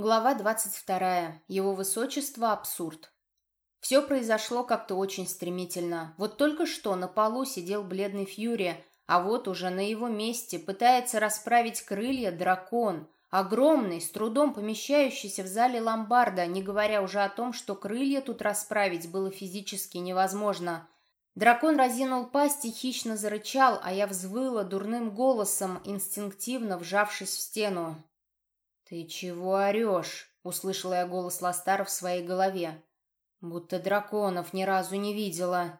Глава 22. Его высочество абсурд. Все произошло как-то очень стремительно. Вот только что на полу сидел бледный Фьюри, а вот уже на его месте пытается расправить крылья дракон. Огромный, с трудом помещающийся в зале ломбарда, не говоря уже о том, что крылья тут расправить было физически невозможно. Дракон разинул пасть и хищно зарычал, а я взвыла дурным голосом, инстинктивно вжавшись в стену. «Ты чего орешь?» — услышала я голос Ластара в своей голове. «Будто драконов ни разу не видела».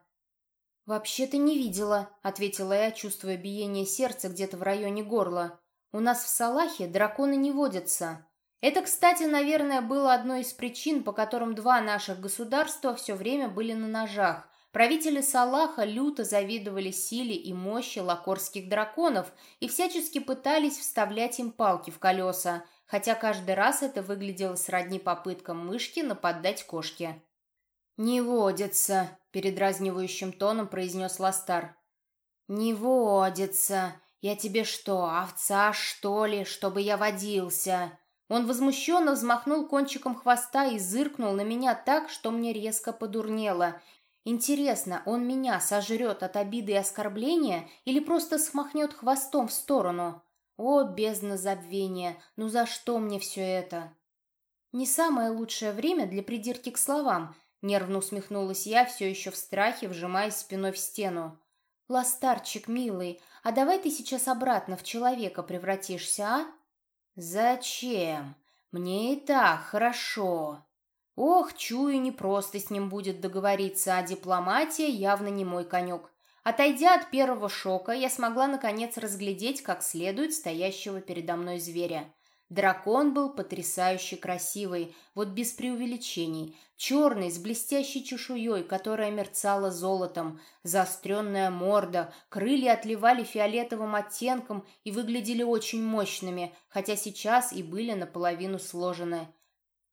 «Вообще-то не видела», — ответила я, чувствуя биение сердца где-то в районе горла. «У нас в Салахе драконы не водятся». Это, кстати, наверное, было одной из причин, по которым два наших государства все время были на ножах. Правители Салаха люто завидовали силе и мощи лакорских драконов и всячески пытались вставлять им палки в колеса, хотя каждый раз это выглядело сродни попыткам мышки нападать кошке. «Не водится», — передразнивающим тоном произнес Ластар. «Не водится. Я тебе что, овца, что ли, чтобы я водился?» Он возмущенно взмахнул кончиком хвоста и зыркнул на меня так, что мне резко подурнело. Интересно, он меня сожрет от обиды и оскорбления или просто смахнет хвостом в сторону? О, бездна забвения, ну за что мне все это? Не самое лучшее время для придирки к словам, нервно усмехнулась я, все еще в страхе, вжимаясь спиной в стену. Ластарчик, милый, а давай ты сейчас обратно в человека превратишься, а? Зачем? Мне и так хорошо. Ох, чую, не просто с ним будет договориться, а дипломатия явно не мой конек. Отойдя от первого шока, я смогла наконец разглядеть как следует стоящего передо мной зверя. Дракон был потрясающе красивый, вот без преувеличений. Черный, с блестящей чешуей, которая мерцала золотом. Заостренная морда, крылья отливали фиолетовым оттенком и выглядели очень мощными, хотя сейчас и были наполовину сложены.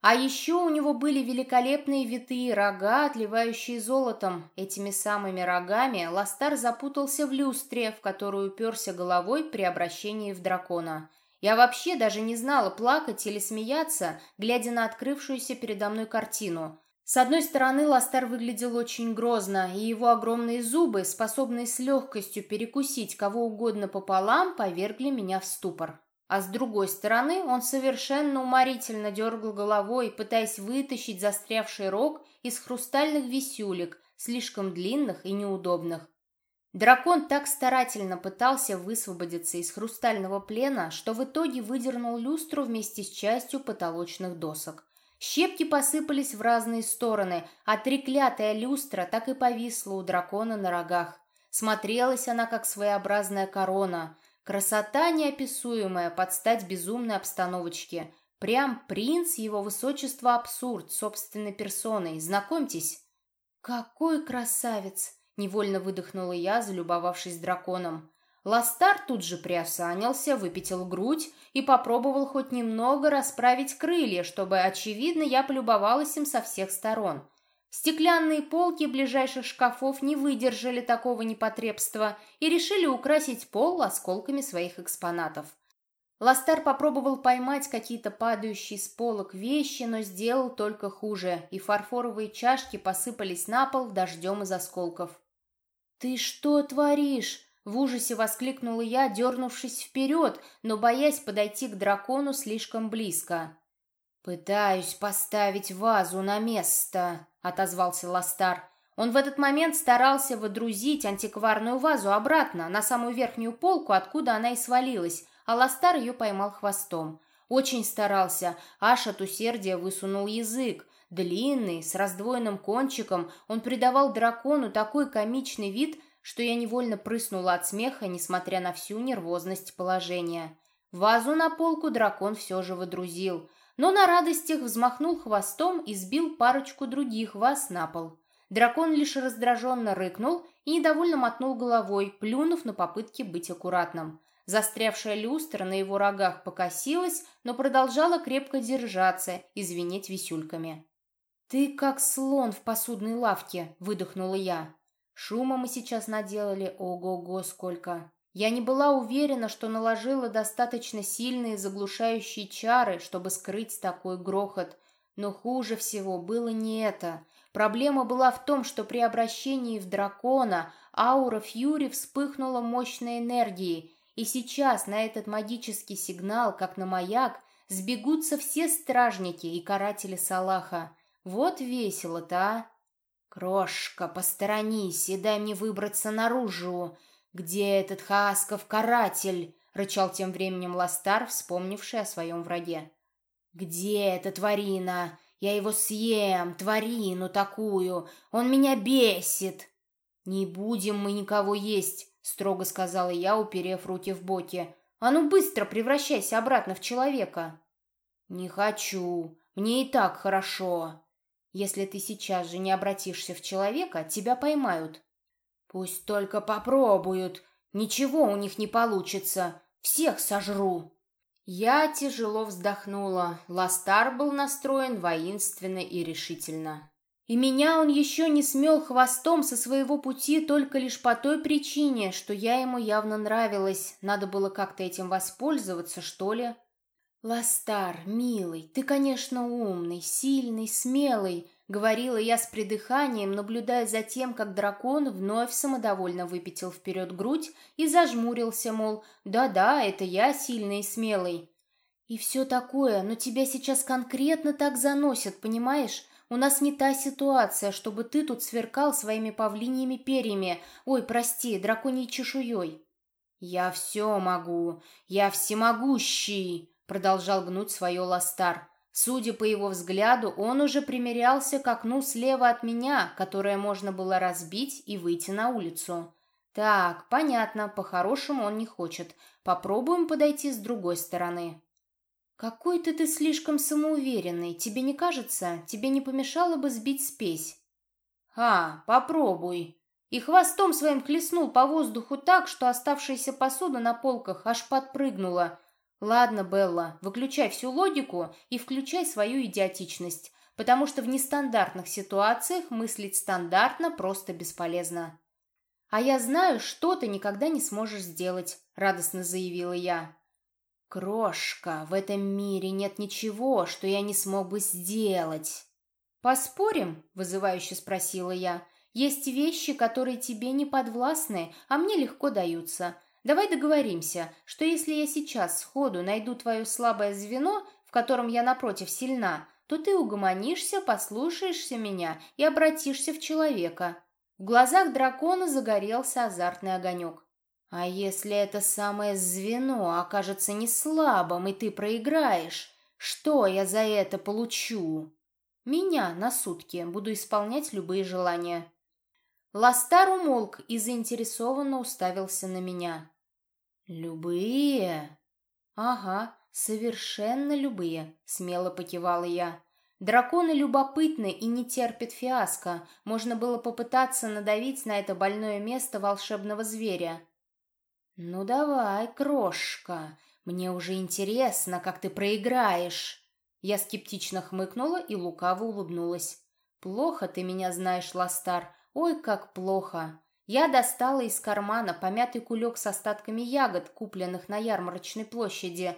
А еще у него были великолепные витые рога, отливающие золотом. Этими самыми рогами Ластар запутался в люстре, в которую уперся головой при обращении в дракона. Я вообще даже не знала, плакать или смеяться, глядя на открывшуюся передо мной картину. С одной стороны, Ластар выглядел очень грозно, и его огромные зубы, способные с легкостью перекусить кого угодно пополам, повергли меня в ступор. А с другой стороны, он совершенно уморительно дергал головой, пытаясь вытащить застрявший рог из хрустальных висюлек, слишком длинных и неудобных. Дракон так старательно пытался высвободиться из хрустального плена, что в итоге выдернул люстру вместе с частью потолочных досок. Щепки посыпались в разные стороны, а треклятая люстра так и повисла у дракона на рогах. Смотрелась она как своеобразная корона – Красота неописуемая под стать безумной обстановочке. Прям принц его высочества абсурд собственной персоной. Знакомьтесь. Какой красавец! Невольно выдохнула я, залюбовавшись драконом. Ластар тут же приосанился, выпятил грудь и попробовал хоть немного расправить крылья, чтобы, очевидно, я полюбовалась им со всех сторон. Стеклянные полки ближайших шкафов не выдержали такого непотребства и решили украсить пол осколками своих экспонатов. Ластар попробовал поймать какие-то падающие с полок вещи, но сделал только хуже, и фарфоровые чашки посыпались на пол дождем из осколков. «Ты что творишь?» — в ужасе воскликнула я, дернувшись вперед, но боясь подойти к дракону слишком близко. «Пытаюсь поставить вазу на место», отозвался Ластар. Он в этот момент старался водрузить антикварную вазу обратно, на самую верхнюю полку, откуда она и свалилась, а Ластар ее поймал хвостом. Очень старался, аж от усердия высунул язык. Длинный, с раздвоенным кончиком, он придавал дракону такой комичный вид, что я невольно прыснула от смеха, несмотря на всю нервозность положения. Вазу на полку дракон все же водрузил но на радостях взмахнул хвостом и сбил парочку других вас на пол. Дракон лишь раздраженно рыкнул и недовольно мотнул головой, плюнув на попытки быть аккуратным. Застрявшая люстра на его рогах покосилась, но продолжала крепко держаться и звенеть висюльками. «Ты как слон в посудной лавке», — выдохнула я. Шума мы сейчас наделали, ого-го, сколько. Я не была уверена, что наложила достаточно сильные заглушающие чары, чтобы скрыть такой грохот. Но хуже всего было не это. Проблема была в том, что при обращении в дракона аура Фьюри вспыхнула мощной энергией, и сейчас на этот магический сигнал, как на маяк, сбегутся все стражники и каратели Салаха. Вот весело-то, а! «Крошка, посторонись и дай мне выбраться наружу. Где этот Хаасков каратель?» — рычал тем временем Ластар, вспомнивший о своем враге. «Где эта тварина? Я его съем, тварину такую! Он меня бесит!» «Не будем мы никого есть», — строго сказала я, уперев руки в боки. «А ну быстро превращайся обратно в человека!» «Не хочу. Мне и так хорошо», если ты сейчас же не обратишься в человека, тебя поймают. Пусть только попробуют. Ничего у них не получится. Всех сожру. Я тяжело вздохнула. Ластар был настроен воинственно и решительно. И меня он еще не смел хвостом со своего пути только лишь по той причине, что я ему явно нравилась. Надо было как-то этим воспользоваться, что ли. «Ластар, милый, ты, конечно, умный, сильный, смелый», — говорила я с придыханием, наблюдая за тем, как дракон вновь самодовольно выпятил вперед грудь и зажмурился, мол, «Да-да, это я сильный и смелый». «И все такое, но тебя сейчас конкретно так заносят, понимаешь? У нас не та ситуация, чтобы ты тут сверкал своими павлиньими перьями, ой, прости, драконьей чешуей». «Я все могу, я всемогущий», Продолжал гнуть свое ластар. Судя по его взгляду, он уже примерялся к окну слева от меня, которое можно было разбить и выйти на улицу. Так, понятно, по-хорошему он не хочет. Попробуем подойти с другой стороны. Какой-то ты слишком самоуверенный, тебе не кажется? Тебе не помешало бы сбить спесь? А, попробуй. И хвостом своим хлестнул по воздуху так, что оставшаяся посуда на полках аж подпрыгнула, «Ладно, Белла, выключай всю логику и включай свою идиотичность, потому что в нестандартных ситуациях мыслить стандартно просто бесполезно». «А я знаю, что ты никогда не сможешь сделать», — радостно заявила я. «Крошка, в этом мире нет ничего, что я не смог бы сделать». «Поспорим?» — вызывающе спросила я. «Есть вещи, которые тебе не подвластны, а мне легко даются. Давай договоримся, что если я сейчас сходу найду твое слабое звено, в котором я напротив сильна, то ты угомонишься, послушаешься меня и обратишься в человека». В глазах дракона загорелся азартный огонек. «А если это самое звено окажется не слабым, и ты проиграешь, что я за это получу?» «Меня на сутки буду исполнять любые желания». Ластар умолк и заинтересованно уставился на меня. «Любые?» «Ага, совершенно любые», — смело покивала я. «Драконы любопытны и не терпят фиаско. Можно было попытаться надавить на это больное место волшебного зверя». «Ну давай, крошка, мне уже интересно, как ты проиграешь». Я скептично хмыкнула и лукаво улыбнулась. «Плохо ты меня знаешь, Ластар, ой, как плохо. Я достала из кармана помятый кулек с остатками ягод, купленных на ярмарочной площади.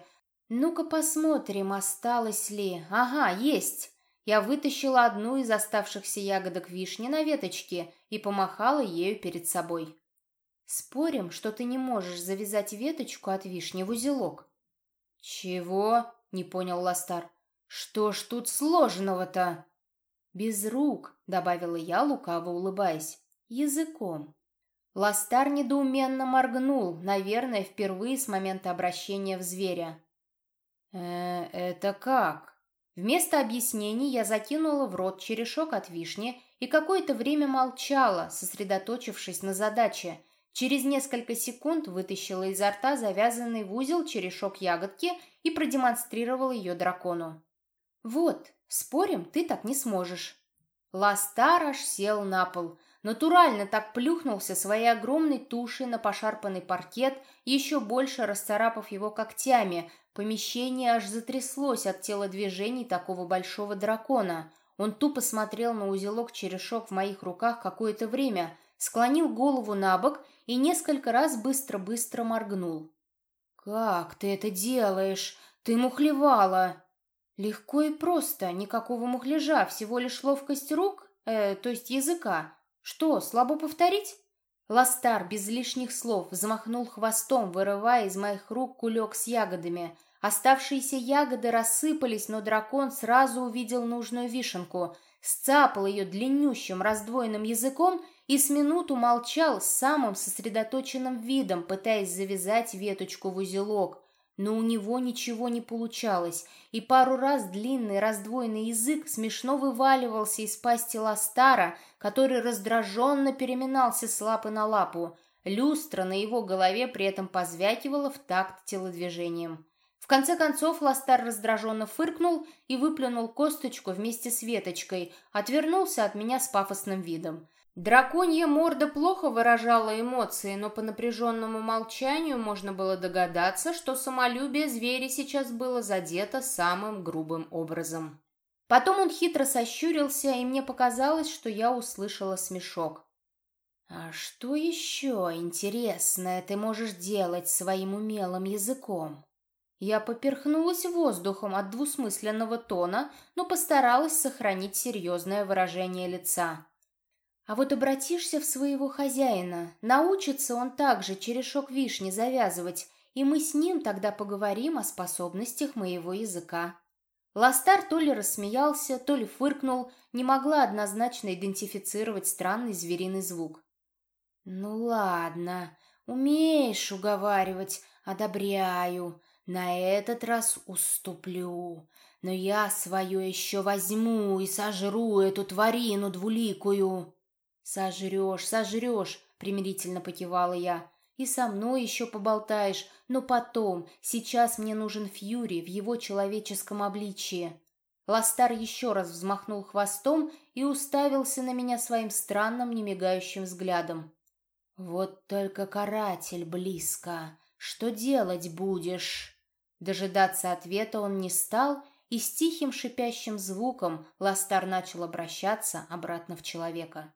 Ну-ка посмотрим, осталось ли. Ага, есть. Я вытащила одну из оставшихся ягодок вишни на веточке и помахала ею перед собой. Спорим, что ты не можешь завязать веточку от вишни в узелок. Чего? Не понял Ластар. Что ж тут сложного-то? Без рук, добавила я, лукаво улыбаясь. Языком. Ластар недоуменно моргнул, наверное, впервые с момента обращения в зверя. «Э, это как?» Вместо объяснений я закинула в рот черешок от вишни и какое-то время молчала, сосредоточившись на задаче. Через несколько секунд вытащила изо рта завязанный в узел черешок ягодки и продемонстрировала ее дракону. «Вот, спорим, ты так не сможешь». Ластар аж сел на пол – натурально так плюхнулся своей огромной тушей на пошарпанный паркет, еще больше расцарапав его когтями. Помещение аж затряслось от телодвижений такого большого дракона. Он тупо смотрел на узелок черешок в моих руках какое-то время, склонил голову на бок и несколько раз быстро-быстро моргнул. «Как ты это делаешь? Ты мухлевала!» «Легко и просто, никакого мухляжа, всего лишь ловкость рук, э, то есть языка. Что, слабо повторить?» Ластар без лишних слов взмахнул хвостом, вырывая из моих рук кулек с ягодами. Оставшиеся ягоды рассыпались, но дракон сразу увидел нужную вишенку, сцапал ее длиннющим раздвоенным языком и с минуту молчал с самым сосредоточенным видом, пытаясь завязать веточку в узелок. Но у него ничего не получалось, и пару раз длинный раздвоенный язык смешно вываливался из пасти Ластара, который раздраженно переминался с лапы на лапу. Люстра на его голове при этом позвякивала в такт телодвижением. В конце концов Ластар раздраженно фыркнул и выплюнул косточку вместе с веточкой, отвернулся от меня с пафосным видом. Драконья морда плохо выражала эмоции, но по напряженному молчанию можно было догадаться, что самолюбие зверя сейчас было задето самым грубым образом. Потом он хитро сощурился, и мне показалось, что я услышала смешок. «А что еще интересное ты можешь делать своим умелым языком?» Я поперхнулась воздухом от двусмысленного тона, но постаралась сохранить серьезное выражение лица. А вот обратишься в своего хозяина, научится он также черешок вишни завязывать, и мы с ним тогда поговорим о способностях моего языка. Ластар то ли рассмеялся, то ли фыркнул, не могла однозначно идентифицировать странный звериный звук. «Ну ладно, умеешь уговаривать, одобряю. На этот раз уступлю, но я свое еще возьму и сожру эту тварину двуликую. Сожрешь, сожрешь, примирительно покивала я. И со мной еще поболтаешь, но потом, сейчас мне нужен Фьюри в его человеческом обличии. Ластар еще раз взмахнул хвостом и уставился на меня своим странным немигающим взглядом. «Вот только каратель близко. Что делать будешь?» Дожидаться ответа он не стал, и с тихим шипящим звуком Ластар начал обращаться обратно в человека.